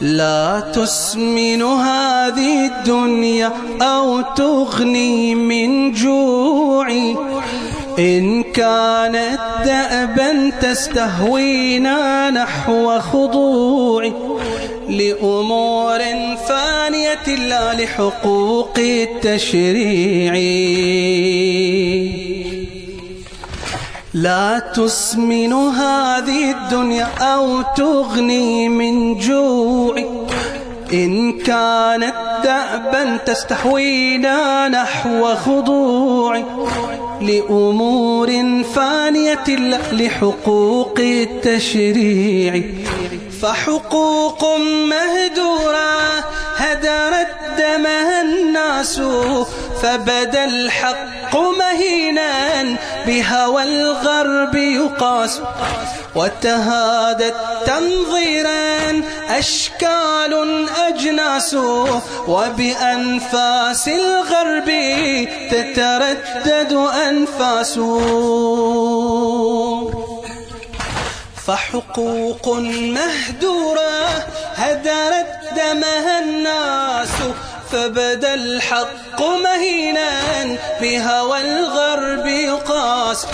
لا تسمن هذه الدنيا أو تغني من جوعي. إن كانت دأبا تستهوينا نحو خضوعي. لأمور فانية لا لحقوق التشريع لا تسمن هذه الدنيا أو تغني من جوع إن كانت دأبا تستحوينا نحو خضوع لأمور فانية لحقوق التشريع فحقوق مهدورة هدرت دمها الناس. فبدا الحق مهينا بهوى الغرب يقاس وتهادت تنظيرا أشكال أجناس وبأنفاس الغرب تتردد أنفاس. فحقوق مهدورة هدرت دمها الناس فبدا الحق مهينا بهوى يقاس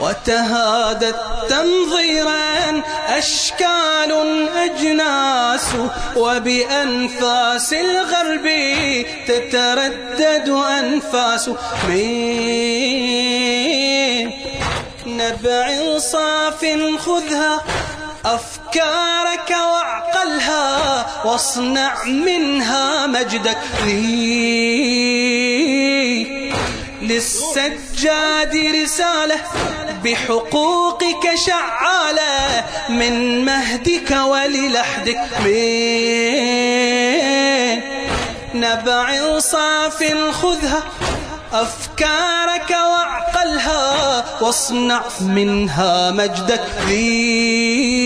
وتهادت تنظيرا أشكال أجناس وبأنفاس الغرب تتردد أنفاس. من نبع صاف خذها أفكارك واعقلها واصنع منها مجدك. للسجاد رسالة بحقوقك شعالة من مهدك وللحدك. من نبع صاف خذها أفكارك وأعقلها واصنع منها مجدك. ذي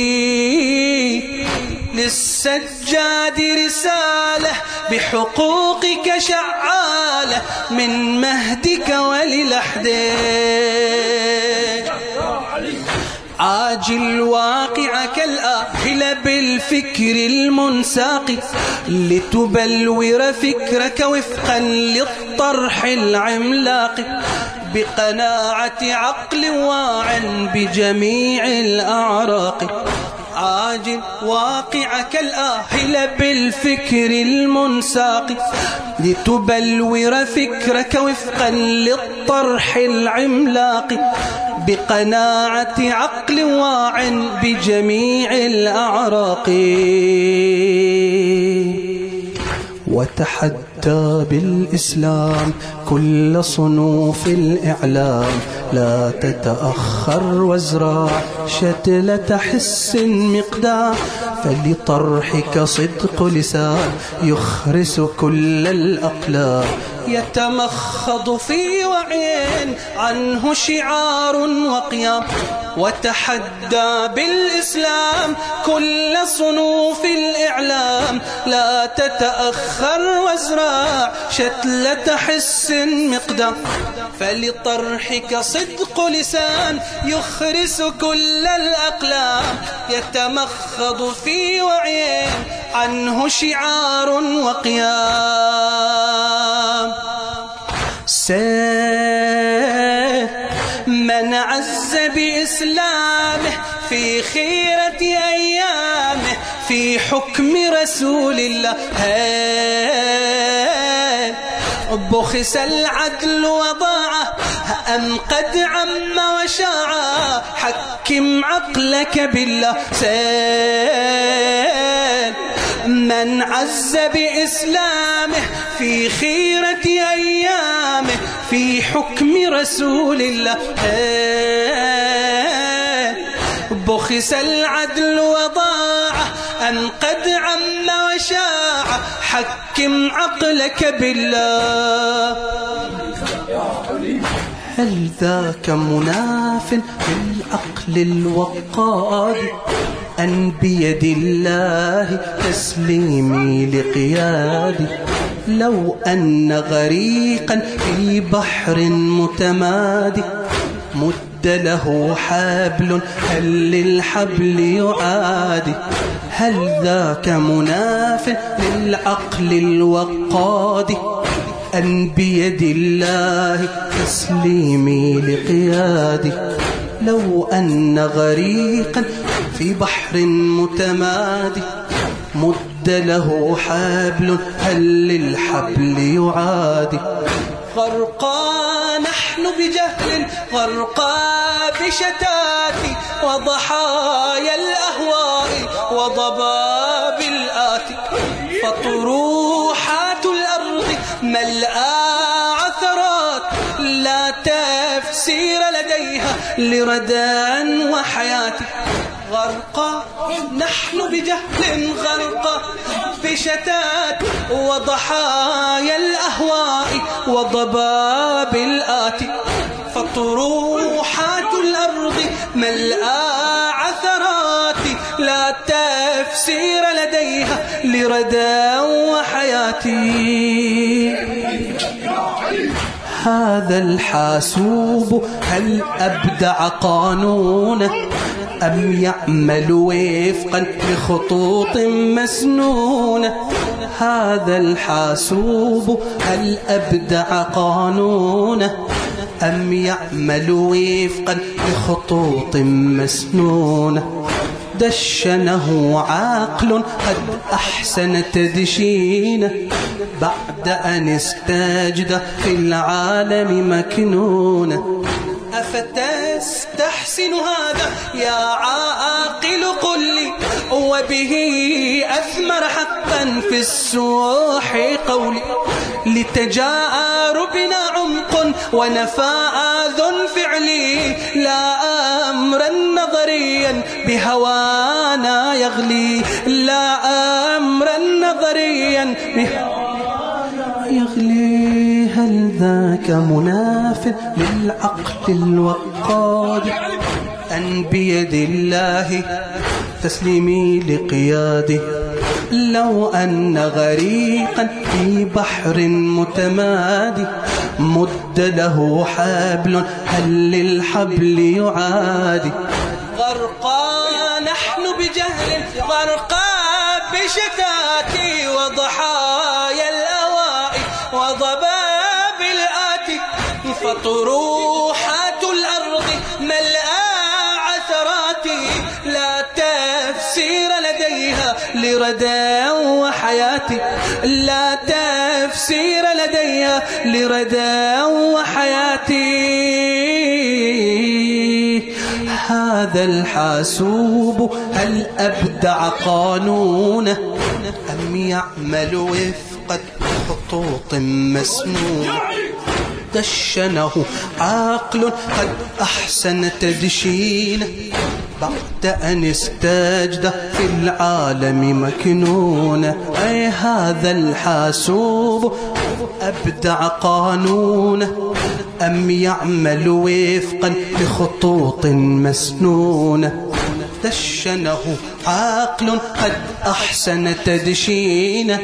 للسجاد رسالة بحقوقك شعالة من مهدك وللحدك عاجل واقع كالآهل بالفكر المنساق. لتبلور فكرك وفقا للطرح العملاق. بقناعة عقل واع بجميع الأعراق. عاجل واقع كالآهل بالفكر المنساق. لتبلور فكرك وفقا للطرح العملاق. بقناعة عقل واع بجميع الأعراق. وتحدى بالإسلام كل صنوف الإعلام لا تتأخر وازرع شتلة حس مقدار فلطرحك صدق لسان يخرس كل الأقلام يتمخض في وعين عنه شعار وقيام. وتحدى بالإسلام كل صنوف الإعلام. لا تتأخر وازرع شتلة حس مقدام. فلطرحك صدق لسان يخرس كل الأقلام. يتمخض في وعين عنه شعار وقيام. سير من عز بإسلامه في خيرة أيامه في حكم رسول الله. بخس العدل وضاعه أم قد عم وشاع حكم عقلك بالله. سير من عز بإسلامه في خيرة أيامه في حكم رسول الله. بخس العدل وضاع أن قد عم وشاع حكم عقلك بالله. هل ذاك مناف بالعقل الوقاد؟ أن بيد الله تسليمي لقيادي. لو أن غريقا في بحر متمادي. مد له حبل هل للحبل يعادي؟ هل ذاك مناف للعقل الوقاد أن بيد الله تسليمي لقيادي. لو أن غريقا في بحر متمادي مد له حبل هل للحبل يعادي؟ غرقا نحن بجهل غرقا بشتات وضحايا الأهواء وضباب الآت فطروحات الأرض ملآ عثرات لا تفسير لديها لردى وحياة غرقا نحن بجهل غرقا بشتات وضحايا الأهواء وضباب الآتي. فطروحات الأرض ملآ عثرات. لا تفسير لديها لردى وحياتي. هذا الحاسوب هل أبدع قانونه أم يعمل وفقا لخطوط مسنونة؟ هذا الحاسوب هل أبدع قانونة؟ أم يعمل وفقا لخطوط مسنونة؟ دشنه عقل قد أحسن تدشينة؟ بعد أن استجد في العالم مكنونة؟ أفتستحسن هذا يا عاقل قل لي وبه أثمر حقا في السوح قولي. لتجاربنا عمق ونفاذ فعلي لا أمرا نظريا بهوانا يغلي. لا أمرا نظريا بهوانا يغلي. هل ذاك مناف للعقل الوقاد أن بيد الله تسليمي لقياده لو أن غريقا في بحر متمادي مد له حبل هل للحبل يعادي؟ غرقا نحن بجهل غرقا بشتات لديها لردى وحياتي. لا تفسير لديها لردى وحياتي. هذا الحاسوب هل أبدع قانونه أم يعمل وفق خطوط مسنونة دشنه عقل قد أحسن تدشينه بعد أن استجد في العالم مكنونة أي هذا الحاسوب؟ أبدع قانونه أم يعمل وفقا لخطوط مسنونة دشنه عقل قد أحسن تدشينه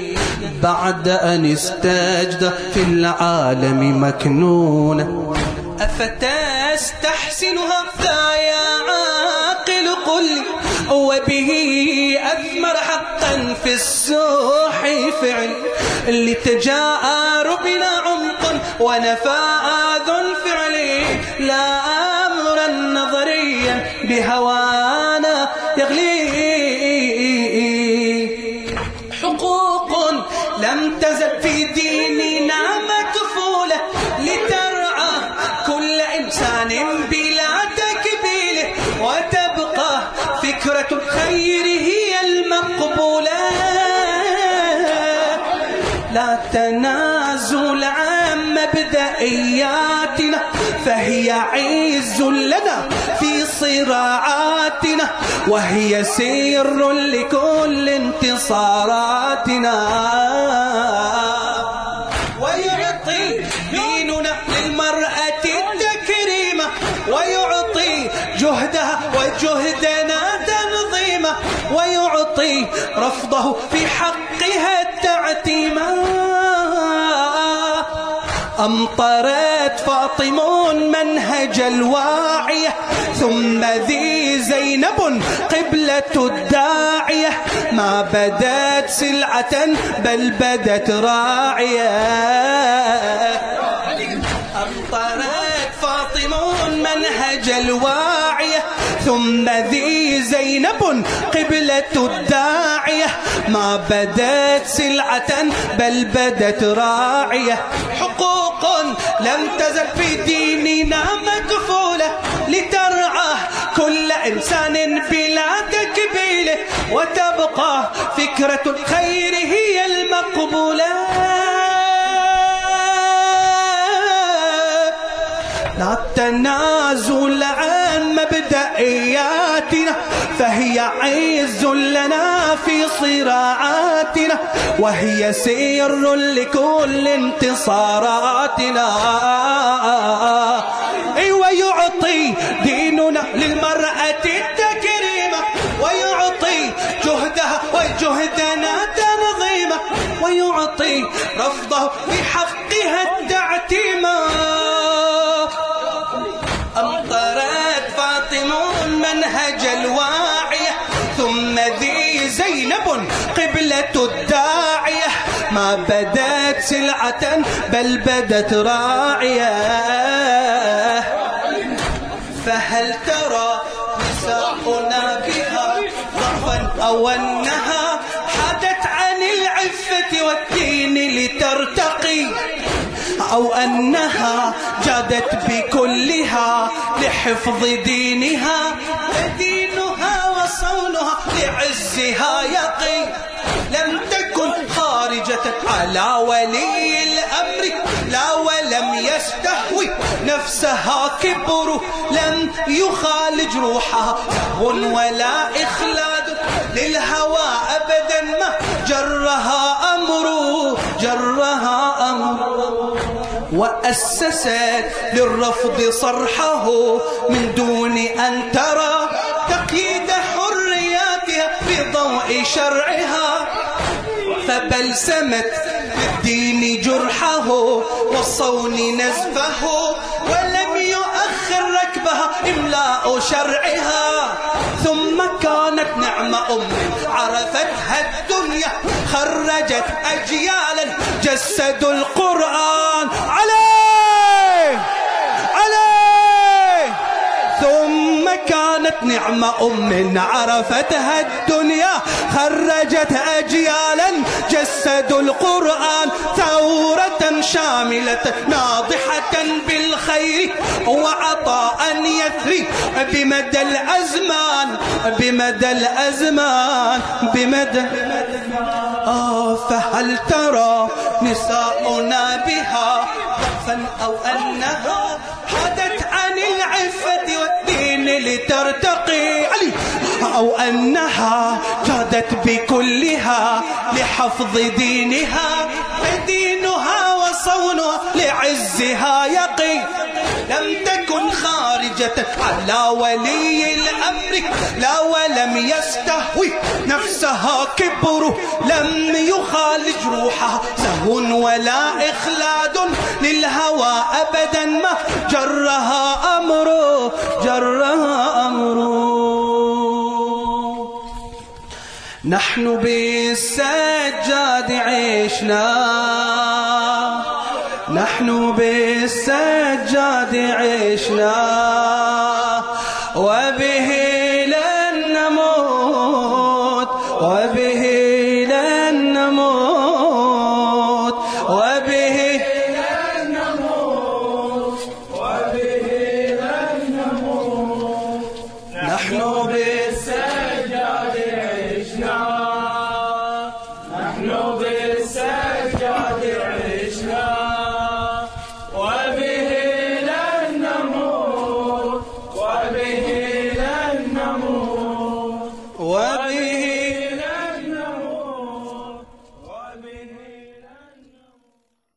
بعد أن استجد في العالم مكنونة أفتستحسن هذا يا قل وبه أثمر حقا في السوح فعل لتجاربنا عمق ونفاذ فعل لا أمرا نظريا بهوانا يغلي. حقوق لم تزل في ديننا مكفولة لترعى الخير هي المقبولة. لا تنازل عن مبدئياتنا فهي عز لنا في صراعاتنا وهي سر لكل انتصاراتنا. رفضه في حقها التعتيمة أمطرت فاطم منهج الواعية ثم ذي زينب قبلة الداعية. ما بدت سلعة بل بدت راعية. أمطرت فاطم منهج الواعية ثم ذي زينب قبلة الداعية. ما بدت سلعة بل بدت راعية. حقوق لم تزل في ديننا مكفولة لترعى كل إنسان بلا تكبيله وتبقى فكرة الخير هي المقبولة. لا تنازل عن مبدئياتنا فهي عز لنا في صراعاتنا وهي سر لكل انتصاراتنا. ويعطي ديننا للمرأة التكريمة بل بدت راعية. فهل ترى نساؤنا بها ضعفا أو أنها حادت عن العفة والدين لترتقي أو أنها جادت بكلها لحفظ دينها فدينها وصونها لعزها يقي؟ لم على ولي الأمر لا ولم يستهوي نفسها كبر لم يخالج روحها سهو ولا إخلاد للهوى أبدا ما جرها أمر جرها أمر. وأسست للرفض صرحه من دون أن ترى تقييد حرياتها بضوء شرعها. فبلسمت بالدين جرحه والصون نزفه ولم يؤخر ركبها إملاء شرعها. ثم كانت نعم أم عرفتها الدنيا خرجت أجيالا جسدوا القرآن عليه عليه ثم كانت نعم أم عرفتها الدنيا خرجت أجيالا جسدوا القرآن ثورة شاملة ناضحة بالخير وعطاء يثري. بمدى الأزمان بمدى الأزمان بمدى آه فهل ترى نساؤنا بها؟ ضعفا أو أنها العفة لترتقي. علي. أو أنها جادت بكلها لحفظ دينها. فدينها وصونها لعزها يقي لم تكن خارجة على ولي الأمر. لا ولم يستهوي نفسها كبر. لم يخالج روحها سهو ولا إخلاد. للهوى أبدا ما جرها أمر. جرها نحن بالسجاد عشنا. نحن بالسجاد عشنا.